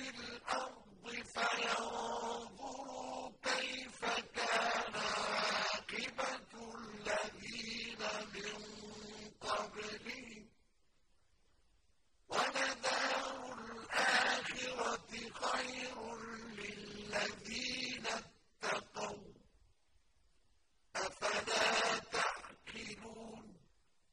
فِي الْأَرْضِ فَيَنظُرُوا كَيْفَ كَانَ عَاقِبَةُ الَّذِينَ مِن قَبْلِهِمْ ۗ. وَلَدَارُ الْآخِرَةِ خَيْرٌ